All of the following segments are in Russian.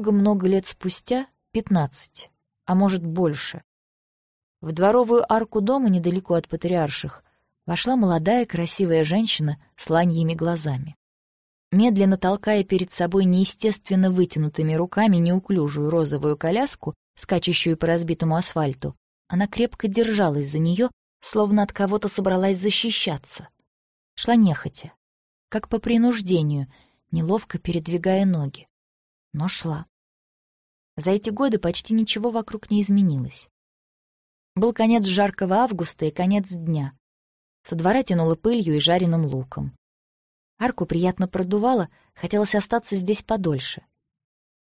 много-много лет спустя — пятнадцать, а может, больше. В дворовую арку дома недалеко от патриарших вошла молодая красивая женщина с ланьими глазами. Медленно толкая перед собой неестественно вытянутыми руками неуклюжую розовую коляску, скачущую по разбитому асфальту, она крепко держалась за нее, словно от кого-то собралась защищаться. Шла нехотя, как по принуждению, неловко передвигая ноги. Но шла. За эти годы почти ничего вокруг не изменилось. Был конец жаркого августа и конец дня. Со двора тянуло пылью и жареным луком. Арку приятно продувало, хотелось остаться здесь подольше.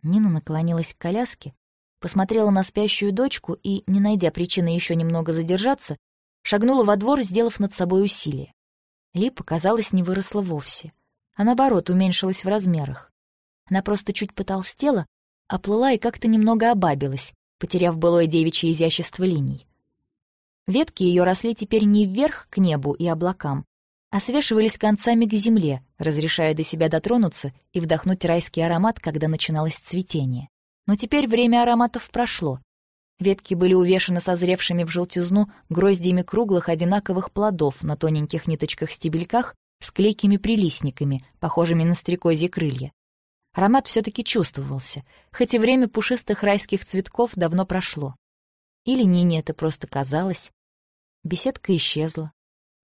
Нина наклонилась к коляске, посмотрела на спящую дочку и, не найдя причины еще немного задержаться, шагнула во двор, сделав над собой усилие. Липа, казалось, не выросла вовсе, а наоборот уменьшилась в размерах. Она просто чуть потолстела, оплыла и как-то немного обабилась, потеряв былое девичье изящество линий. Ветки ее росли теперь не вверх к небу и облакам, а свешивались концами к земле, разрешая до себя дотронуться и вдохнуть райский аромат, когда начиналось цветение. Но теперь время ароматов прошло. Ветки были увешаны созревшими в желтизну гроздьями круглых одинаковых плодов на тоненьких ниточках-стебельках с клейкими прилистниками, похожими на стрекозьи крылья. Аромат все таки чувствовался, хоть и время пушистых райских цветков давно прошло. Или Нине это просто казалось. Беседка исчезла.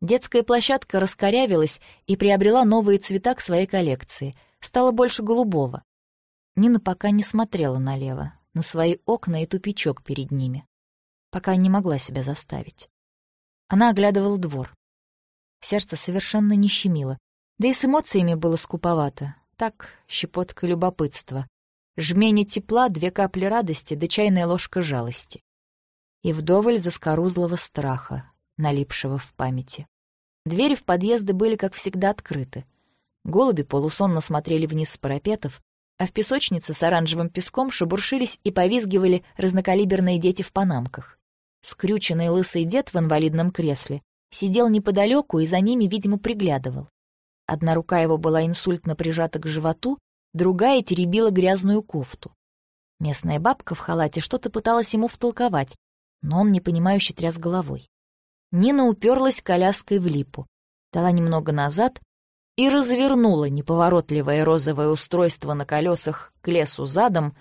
Детская площадка раскорявилась и приобрела новые цвета к своей коллекции, стало больше голубого. Нина пока не смотрела налево, на свои окна и тупичок перед ними. Пока не могла себя заставить. Она оглядывала двор. Сердце совершенно не щемило, да и с эмоциями было скуповато. Так, щепотка любопытства. Жмение тепла, две капли радости да чайная ложка жалости. И вдоволь заскорузлого страха, налипшего в памяти. Двери в подъезды были, как всегда, открыты. Голуби полусонно смотрели вниз с парапетов, а в песочнице с оранжевым песком шебуршились и повизгивали разнокалиберные дети в панамках. Скрюченный лысый дед в инвалидном кресле сидел неподалеку и за ними, видимо, приглядывал. Одна рука его была инсультно прижата к животу, другая теребила грязную кофту. Местная бабка в халате что-то пыталась ему втолковать, но он непонимающе тряс головой. Нина уперлась коляской в липу, дала немного назад и развернула неповоротливое розовое устройство на колесах к лесу задом,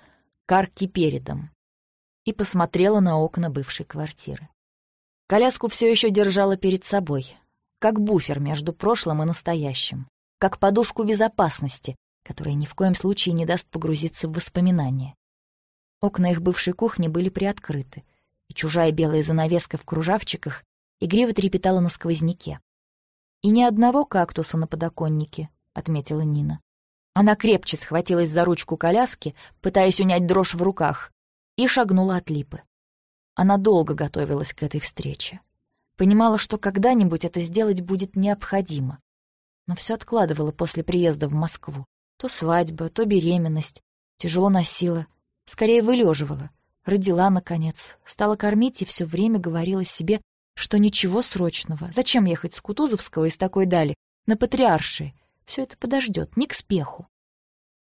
карки передом, и посмотрела на окна бывшей квартиры. Коляску все еще держала перед собой, как буфер между прошлым и настоящим, как подушку безопасности, которая ни в коем случае не даст погрузиться в воспоминания. Окна их бывшей кухни были приоткрыты, и чужая белая занавеска в кружавчиках игриво трепетала на сквозняке. «И ни одного кактуса на подоконнике», — отметила Нина. Она крепче схватилась за ручку коляски, пытаясь унять дрожь в руках, и шагнула от липы. Она долго готовилась к этой встрече. Понимала, что когда-нибудь это сделать будет необходимо. Но все откладывала после приезда в Москву. То свадьба, то беременность. Тяжело носила. Скорее вылеживала. Родила, наконец. Стала кормить и все время говорила себе, что ничего срочного. Зачем ехать с Кутузовского из такой дали? На Патриаршие. Все это подождет, не к спеху.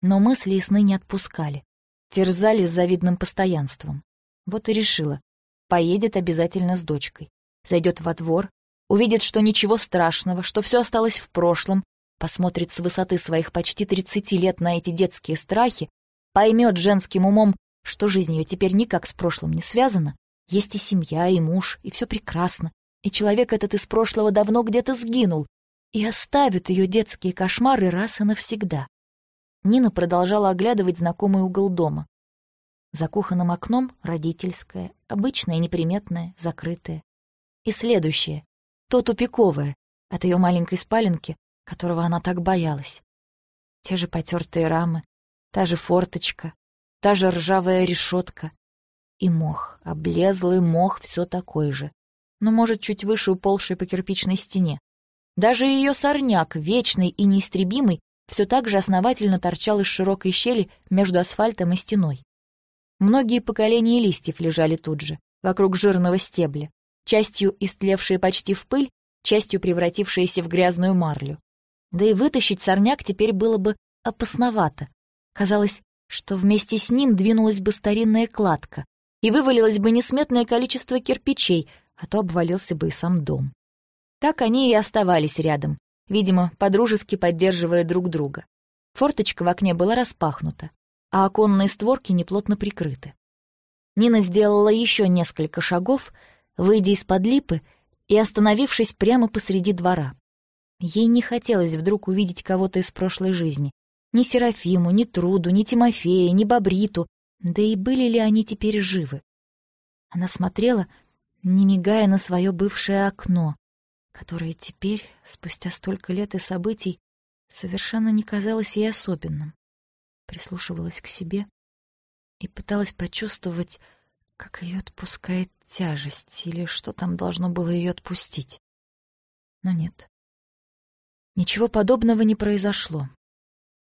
Но мысли и сны не отпускали. Терзали с завидным постоянством. Вот и решила. Поедет обязательно с дочкой. Зайдет во двор, увидит, что ничего страшного, что все осталось в прошлом, посмотрит с высоты своих почти тридцати лет на эти детские страхи, поймет женским умом, что жизнь ее теперь никак с прошлым не связана, есть и семья, и муж, и все прекрасно. И человек этот из прошлого давно где-то сгинул и оставит ее детские кошмары раз и навсегда. Нина продолжала оглядывать знакомый угол дома. За кухонным окном родительское, обычное, неприметное, закрытое. И следующее, то тупиковое, от ее маленькой спаленки, которого она так боялась. Те же потертые рамы, та же форточка, та же ржавая решетка, и мох, облезлый мох все такой же, но, может, чуть выше уползший по кирпичной стене. Даже ее сорняк, вечный и неистребимый, все так же основательно торчал из широкой щели между асфальтом и стеной. Многие поколения листьев лежали тут же, вокруг жирного стебля, частью истлевшие почти в пыль, частью превратившиеся в грязную марлю. Да и вытащить сорняк теперь было бы опасновато. Казалось, что вместе с ним двинулась бы старинная кладка и вывалилось бы несметное количество кирпичей, а то обвалился бы и сам дом. Так они и оставались рядом, видимо, подружески поддерживая друг друга. Форточка в окне была распахнута, а оконные створки неплотно прикрыты. Нина сделала еще несколько шагов, выйдя из-под липы и остановившись прямо посреди двора. Ей не хотелось вдруг увидеть кого-то из прошлой жизни. Ни Серафиму, ни Труду, ни Тимофея, ни Бобриту, да и были ли они теперь живы? Она смотрела, не мигая на свое бывшее окно, которое теперь, спустя столько лет и событий, совершенно не казалось ей особенным. Прислушивалась к себе и пыталась почувствовать, как ее отпускает тяжесть, или что там должно было ее отпустить. Но нет. Ничего подобного не произошло.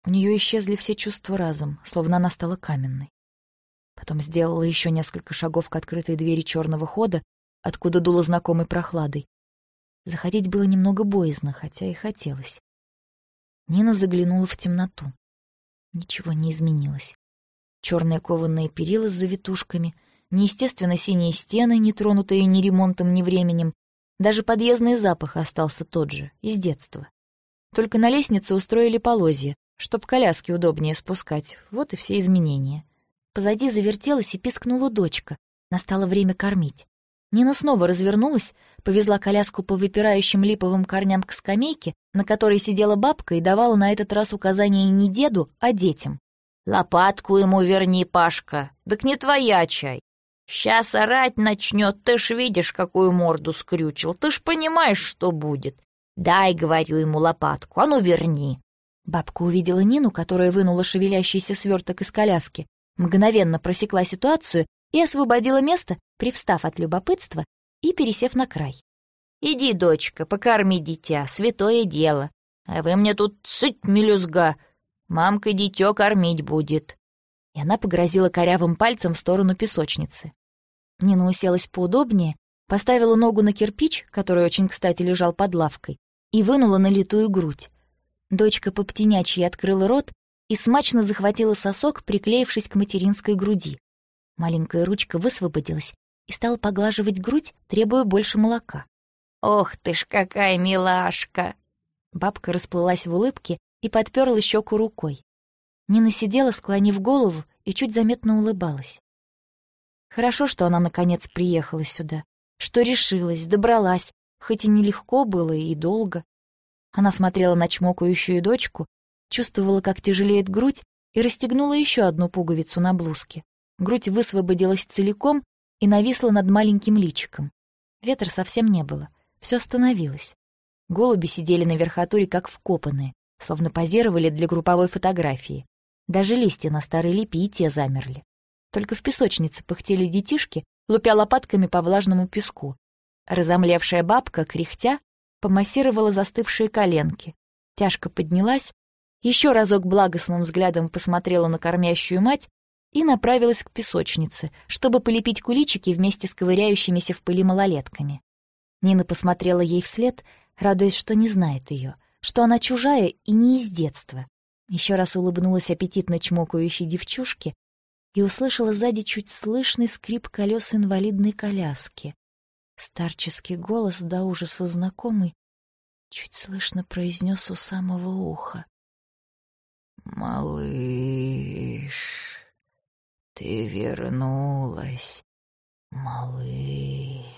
У нее исчезли все чувства разом, словно она стала каменной. Потом сделала еще несколько шагов к открытой двери черного хода, откуда дуло знакомой прохладой. Заходить было немного боязно, хотя и хотелось. Нина заглянула в темноту. Ничего не изменилось. Черные кованые перила с завитушками, неестественно синие стены, не тронутые ни ремонтом, ни временем. Даже подъездный запах остался тот же, из детства. Только на лестнице устроили полозья, чтоб коляски удобнее спускать. Вот и все изменения. Позади завертелась и пискнула дочка. Настало время кормить. Нина снова развернулась, повезла коляску по выпирающим липовым корням к скамейке, на которой сидела бабка и давала на этот раз указания не деду, а детям. «Лопатку ему верни, Пашка, так не твоя чай. Сейчас орать начнет, ты ж видишь, какую морду скрючил, ты ж понимаешь, что будет. Дай, говорю ему, лопатку, а ну верни». Бабка увидела Нину, которая вынула шевелящийся сверток из коляски, мгновенно просекла ситуацию и освободила место, привстав от любопытства и пересев на край. «Иди, дочка, покорми дитя, святое дело. А вы мне тут сыть мелюзга. Мамка дитё кормить будет». И она погрозила корявым пальцем в сторону песочницы. Нина уселась поудобнее, поставила ногу на кирпич, который очень кстати лежал под лавкой, и вынула налитую грудь. Дочка по птенячьи открыла рот и смачно захватила сосок, приклеившись к материнской груди. Маленькая ручка высвободилась и стала поглаживать грудь, требуя больше молока. «Ох ты ж какая милашка!» Бабка расплылась в улыбке и подперла щеку рукой. Нина сидела, склонив голову, и чуть заметно улыбалась. Хорошо, что она наконец приехала сюда, что решилась, добралась, хоть и нелегко было и долго. Она смотрела на чмокающую дочку, чувствовала, как тяжелеет грудь, и расстегнула еще одну пуговицу на блузке. Грудь высвободилась целиком и нависла над маленьким личиком. Ветра совсем не было, все остановилось. Голуби сидели на верхотуре как вкопанные, словно позировали для групповой фотографии. Даже листья на старой липе и те замерли. Только в песочнице пыхтели детишки, лупя лопатками по влажному песку. Разомлевшая бабка, кряхтя, помассировала застывшие коленки. Тяжко поднялась, еще разок благостным взглядом посмотрела на кормящую мать и направилась к песочнице, чтобы полепить куличики вместе с ковыряющимися в пыли малолетками. Нина посмотрела ей вслед, радуясь, что не знает ее, что она чужая и не из детства. Еще раз улыбнулась аппетитно чмокающей девчушке и услышала сзади чуть слышный скрип колес инвалидной коляски. Старческий голос до ужаса знакомый чуть слышно произнес у самого уха. «Малыш!» Ты вернулась, малыш.